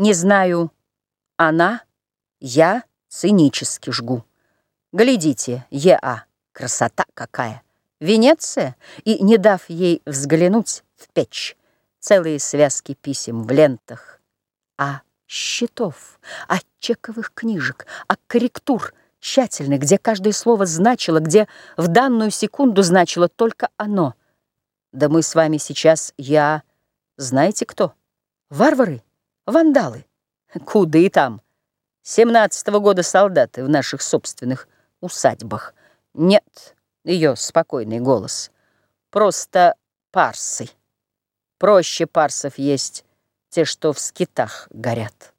Не знаю, она, я цинически жгу. Глядите, Е.А., красота какая! Венеция, и, не дав ей взглянуть в печь, целые связки писем в лентах, а счетов, а чековых книжек, а корректур тщательных, где каждое слово значило, где в данную секунду значило только оно. Да мы с вами сейчас, я, знаете кто? Варвары, вандалы. Куда и там. Семнадцатого года солдаты в наших собственных усадьбах. Нет, ее спокойный голос. Просто парсы. Проще парсов есть те, что в скитах горят.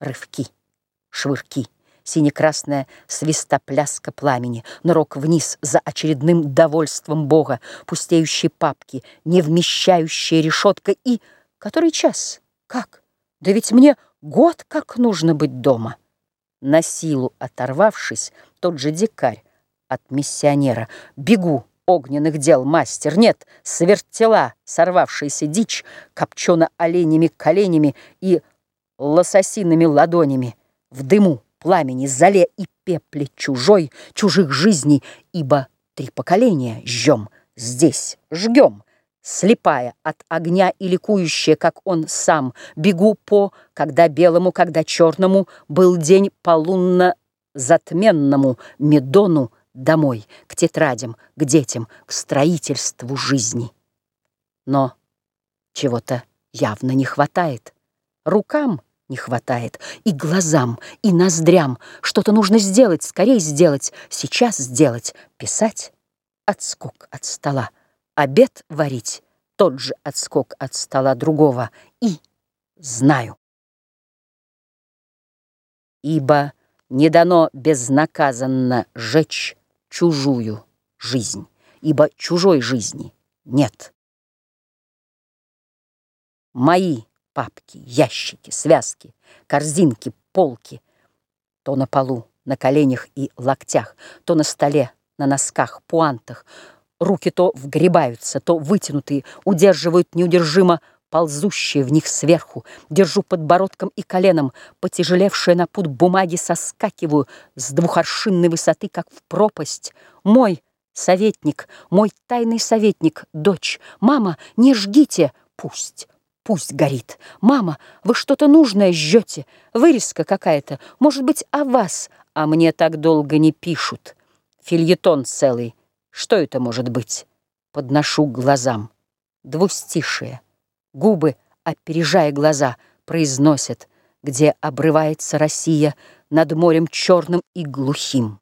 Рывки, швырки, синекрасная свистопляска пламени, нырок вниз за очередным довольством Бога, пустеющие папки, не вмещающая решетка и... Который час? Как? Да ведь мне год как нужно быть дома. На силу оторвавшись, тот же дикарь от миссионера. Бегу, огненных дел мастер. Нет, свертела сорвавшаяся дичь, копчена оленями коленями и лососиными ладонями. В дыму, пламени, зале и пепле чужой, чужих жизней, ибо три поколения жжем, здесь жгем слепая от огня и ликующая, как он сам, бегу по, когда белому, когда черному, был день полунно-затменному Медону домой, к тетрадям, к детям, к строительству жизни. Но чего-то явно не хватает. Рукам не хватает, и глазам, и ноздрям. Что-то нужно сделать, скорее сделать, сейчас сделать, писать. Отскок от стола обед варить, тот же отскок от стола другого, и знаю. Ибо не дано безнаказанно жечь чужую жизнь, ибо чужой жизни нет. Мои папки, ящики, связки, корзинки, полки, то на полу, на коленях и локтях, то на столе, на носках, пуантах, Руки то вгребаются, то вытянутые, удерживают неудержимо ползущие в них сверху. Держу подбородком и коленом, потяжелевшие на путь бумаги соскакиваю с двухоршинной высоты, как в пропасть. Мой советник, мой тайный советник, дочь. Мама, не жгите, пусть. Пусть горит. Мама, вы что-то нужное жжете. Вырезка какая-то. Может быть, о вас. А мне так долго не пишут. Фильетон целый. Что это может быть? Подношу к глазам. Двустишие. Губы, опережая глаза, произносят, где обрывается Россия над морем черным и глухим.